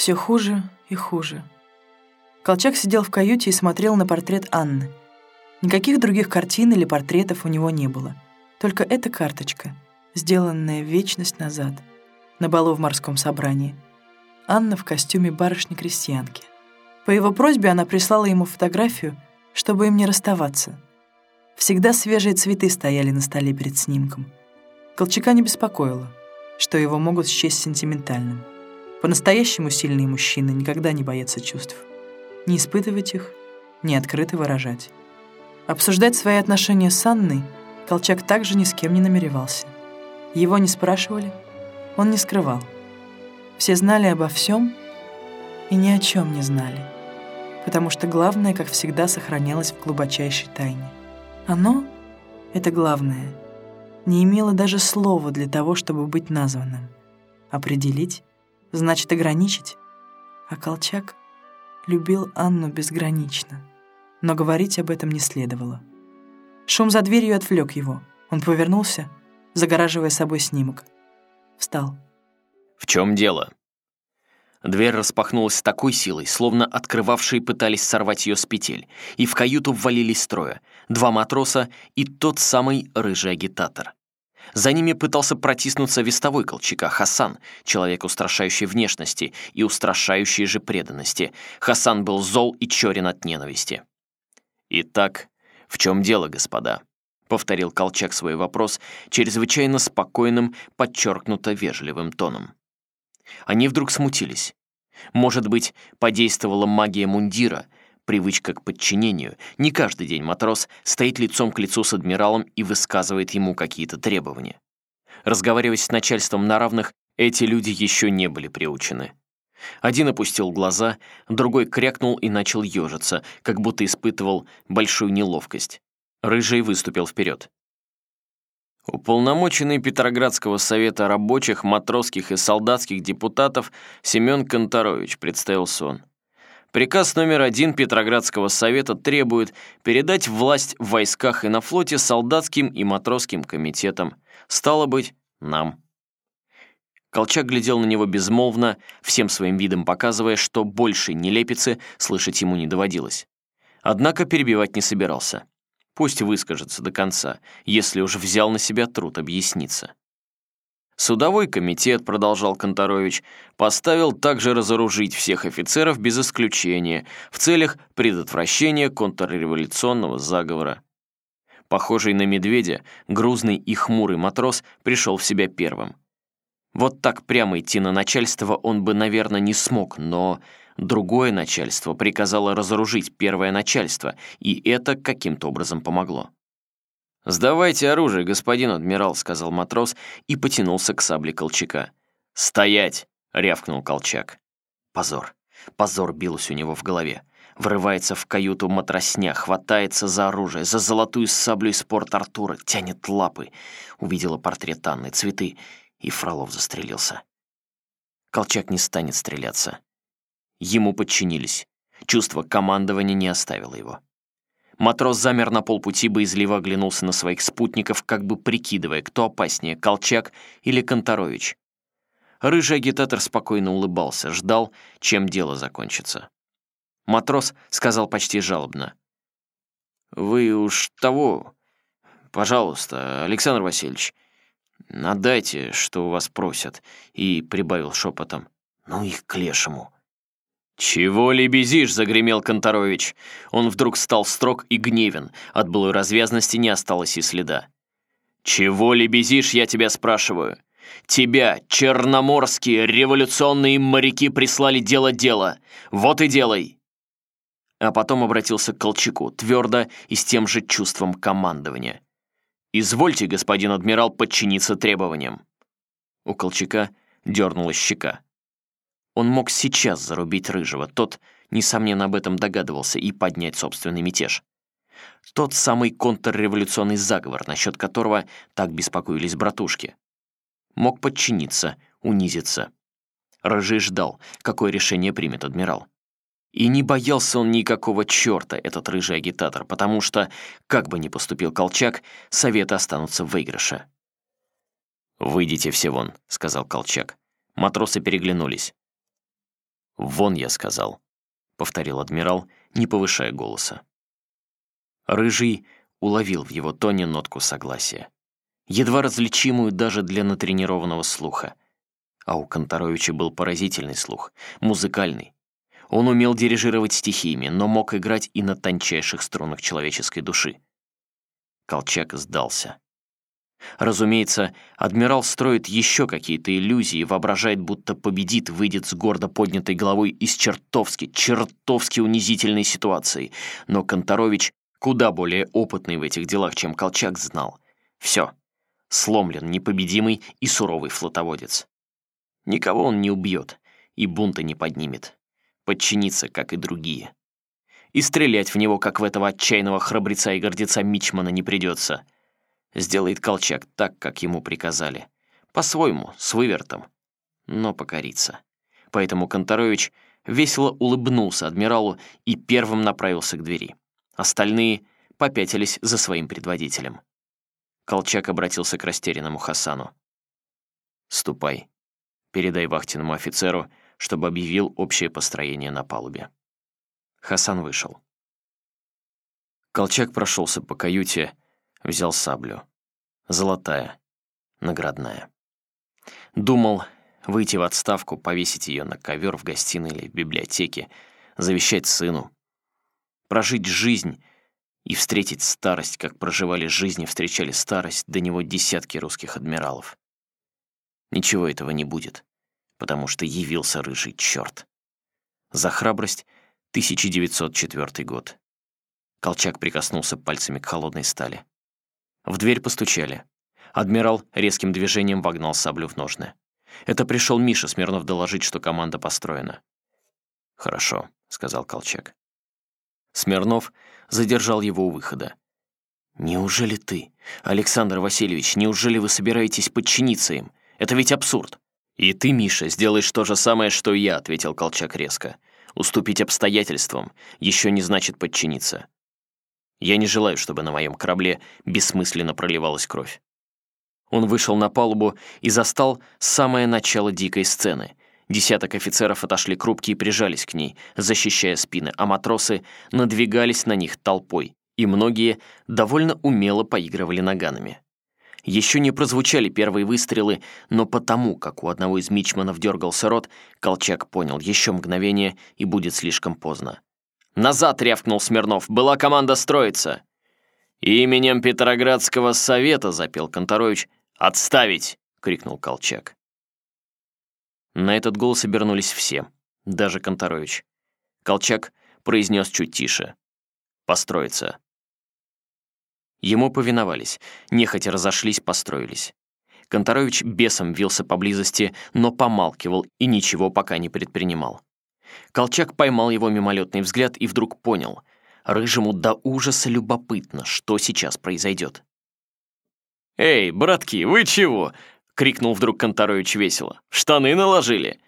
Все хуже и хуже. Колчак сидел в каюте и смотрел на портрет Анны. Никаких других картин или портретов у него не было. Только эта карточка, сделанная вечность назад, на балу в морском собрании. Анна в костюме барышни-крестьянки. По его просьбе она прислала ему фотографию, чтобы им не расставаться. Всегда свежие цветы стояли на столе перед снимком. Колчака не беспокоило, что его могут счесть сентиментальным. По-настоящему сильные мужчины никогда не боятся чувств. Не испытывать их, не открыто выражать. Обсуждать свои отношения с Анной Колчак также ни с кем не намеревался. Его не спрашивали, он не скрывал. Все знали обо всем и ни о чем не знали, потому что главное, как всегда, сохранялось в глубочайшей тайне. Оно, это главное, не имело даже слова для того, чтобы быть названным. Определить значит ограничить. А Колчак любил Анну безгранично, но говорить об этом не следовало. Шум за дверью отвлек его. Он повернулся, загораживая собой снимок. Встал. «В чем дело?» Дверь распахнулась с такой силой, словно открывавшие пытались сорвать ее с петель, и в каюту ввалились трое — два матроса и тот самый рыжий агитатор. За ними пытался протиснуться вестовой Колчака Хасан, человек устрашающей внешности и устрашающей же преданности. Хасан был зол и черен от ненависти. «Итак, в чем дело, господа?» — повторил Колчак свой вопрос чрезвычайно спокойным, подчеркнуто вежливым тоном. Они вдруг смутились. Может быть, подействовала магия мундира — привычка к подчинению. Не каждый день матрос стоит лицом к лицу с адмиралом и высказывает ему какие-то требования. Разговаривать с начальством на равных, эти люди еще не были приучены. Один опустил глаза, другой крякнул и начал ежиться, как будто испытывал большую неловкость. Рыжий выступил вперед. Уполномоченный Петроградского совета рабочих, матросских и солдатских депутатов Семен Конторович, представился он. Приказ номер один Петроградского совета требует передать власть в войсках и на флоте солдатским и матросским комитетам. Стало быть, нам. Колчак глядел на него безмолвно, всем своим видом показывая, что больше нелепицы слышать ему не доводилось. Однако перебивать не собирался. Пусть выскажется до конца, если уж взял на себя труд объясниться. Судовой комитет, продолжал Конторович, поставил также разоружить всех офицеров без исключения в целях предотвращения контрреволюционного заговора. Похожий на медведя, грузный и хмурый матрос пришел в себя первым. Вот так прямо идти на начальство он бы, наверное, не смог, но другое начальство приказало разоружить первое начальство, и это каким-то образом помогло. «Сдавайте оружие, господин адмирал», — сказал матрос и потянулся к сабле Колчака. «Стоять!» — рявкнул Колчак. Позор. Позор билось у него в голове. Врывается в каюту матросня, хватается за оружие, за золотую саблю из порт Артура, тянет лапы. Увидела портрет Анны, цветы, и Фролов застрелился. Колчак не станет стреляться. Ему подчинились. Чувство командования не оставило его. Матрос замер на полпути, боязливо оглянулся на своих спутников, как бы прикидывая, кто опаснее, Колчак или Конторович. Рыжий агитатор спокойно улыбался, ждал, чем дело закончится. Матрос сказал почти жалобно. «Вы уж того, пожалуйста, Александр Васильевич, отдайте, что у вас просят», и прибавил шепотом. «Ну их к лешему». «Чего лебезишь?» — загремел Конторович. Он вдруг стал строг и гневен. От былой развязности не осталось и следа. «Чего лебезишь, я тебя спрашиваю? Тебя, черноморские революционные моряки, прислали делать дело. Вот и делай!» А потом обратился к Колчаку, твердо и с тем же чувством командования. «Извольте, господин адмирал, подчиниться требованиям». У Колчака дернулась щека. Он мог сейчас зарубить Рыжего, тот, несомненно, об этом догадывался, и поднять собственный мятеж. Тот самый контрреволюционный заговор, насчет которого так беспокоились братушки. Мог подчиниться, унизиться. Рыжий ждал, какое решение примет адмирал. И не боялся он никакого черта, этот рыжий агитатор, потому что, как бы ни поступил Колчак, советы останутся в выигрыше. «Выйдите все вон», — сказал Колчак. Матросы переглянулись. «Вон, я сказал», — повторил адмирал, не повышая голоса. Рыжий уловил в его тоне нотку согласия, едва различимую даже для натренированного слуха. А у Конторовича был поразительный слух, музыкальный. Он умел дирижировать стихиями, но мог играть и на тончайших струнах человеческой души. Колчак сдался. Разумеется, адмирал строит еще какие-то иллюзии, воображает, будто победит, выйдет с гордо поднятой головой из чертовски, чертовски унизительной ситуации. Но Конторович, куда более опытный в этих делах, чем Колчак, знал. Все. Сломлен непобедимый и суровый флотоводец. Никого он не убьет и бунта не поднимет. Подчинится, как и другие. И стрелять в него, как в этого отчаянного храбреца и гордеца Мичмана, не придется — Сделает Колчак так, как ему приказали. По-своему, с вывертом. Но покорится. Поэтому Конторович весело улыбнулся адмиралу и первым направился к двери. Остальные попятились за своим предводителем. Колчак обратился к растерянному Хасану. «Ступай, передай вахтенному офицеру, чтобы объявил общее построение на палубе». Хасан вышел. Колчак прошелся по каюте, Взял саблю. Золотая, наградная. Думал выйти в отставку, повесить ее на ковер в гостиной или в библиотеке, завещать сыну. Прожить жизнь и встретить старость, как проживали жизнь и встречали старость до него десятки русских адмиралов. Ничего этого не будет, потому что явился рыжий черт. За храбрость 1904 год. Колчак прикоснулся пальцами к холодной стали. В дверь постучали. Адмирал резким движением вогнал саблю в ножны. Это пришел Миша Смирнов доложить, что команда построена. «Хорошо», — сказал Колчак. Смирнов задержал его у выхода. «Неужели ты, Александр Васильевич, неужели вы собираетесь подчиниться им? Это ведь абсурд!» «И ты, Миша, сделаешь то же самое, что и я», — ответил Колчак резко. «Уступить обстоятельствам еще не значит подчиниться. Я не желаю, чтобы на моем корабле бессмысленно проливалась кровь. Он вышел на палубу и застал самое начало дикой сцены. Десяток офицеров отошли к рубке и прижались к ней, защищая спины, а матросы надвигались на них толпой, и многие довольно умело поигрывали наганами. Еще не прозвучали первые выстрелы, но потому, как у одного из мичманов дергался рот, Колчак понял, еще мгновение, и будет слишком поздно. «Назад!» — рявкнул Смирнов. «Была команда строиться!» «Именем Петроградского совета!» — запел Конторович. «Отставить!» — крикнул Колчак. На этот голос обернулись все, даже Конторович. Колчак произнес чуть тише. «Построиться!» Ему повиновались, нехотя разошлись, построились. Конторович бесом вился поблизости, но помалкивал и ничего пока не предпринимал. Колчак поймал его мимолетный взгляд и вдруг понял. Рыжему до ужаса любопытно, что сейчас произойдет. «Эй, братки, вы чего?» — крикнул вдруг Конторович весело. «Штаны наложили?»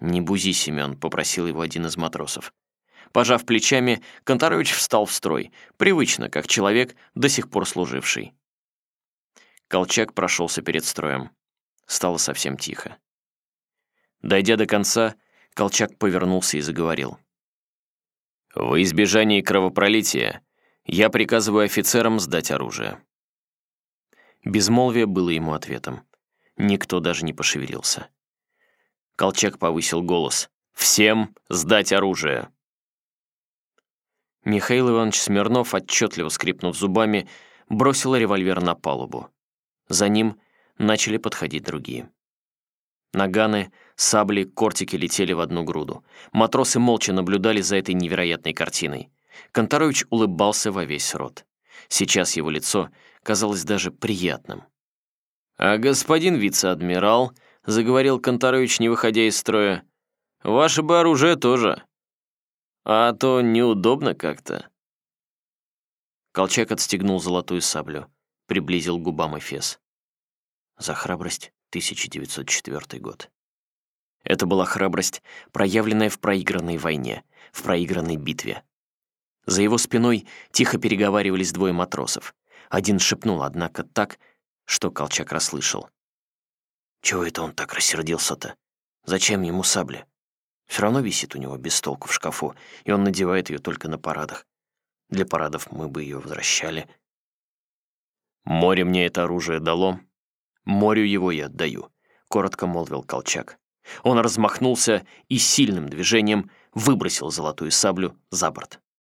«Не бузи, Семен», — попросил его один из матросов. Пожав плечами, Конторович встал в строй, привычно, как человек, до сих пор служивший. Колчак прошелся перед строем. Стало совсем тихо. Дойдя до конца, Колчак повернулся и заговорил. «Во избежание кровопролития я приказываю офицерам сдать оружие». Безмолвие было ему ответом. Никто даже не пошевелился. Колчак повысил голос. «Всем сдать оружие!» Михаил Иванович Смирнов, отчетливо скрипнув зубами, бросил револьвер на палубу. За ним начали подходить другие. Наганы, сабли, кортики летели в одну груду. Матросы молча наблюдали за этой невероятной картиной. Конторович улыбался во весь рот. Сейчас его лицо казалось даже приятным. «А господин вице-адмирал», — заговорил Конторович, не выходя из строя, — «ваше бы оружие тоже. А то неудобно как-то». Колчак отстегнул золотую саблю, приблизил к губам Эфес. «За храбрость 1904 год. Это была храбрость, проявленная в проигранной войне, в проигранной битве. За его спиной тихо переговаривались двое матросов. Один шепнул, однако, так, что Колчак расслышал. «Чего это он так рассердился-то? Зачем ему сабля? Все равно висит у него без толку в шкафу, и он надевает ее только на парадах. Для парадов мы бы ее возвращали. Море мне это оружие дало, морю его я отдаю, коротко молвил Колчак. Он размахнулся и сильным движением выбросил золотую саблю за борт.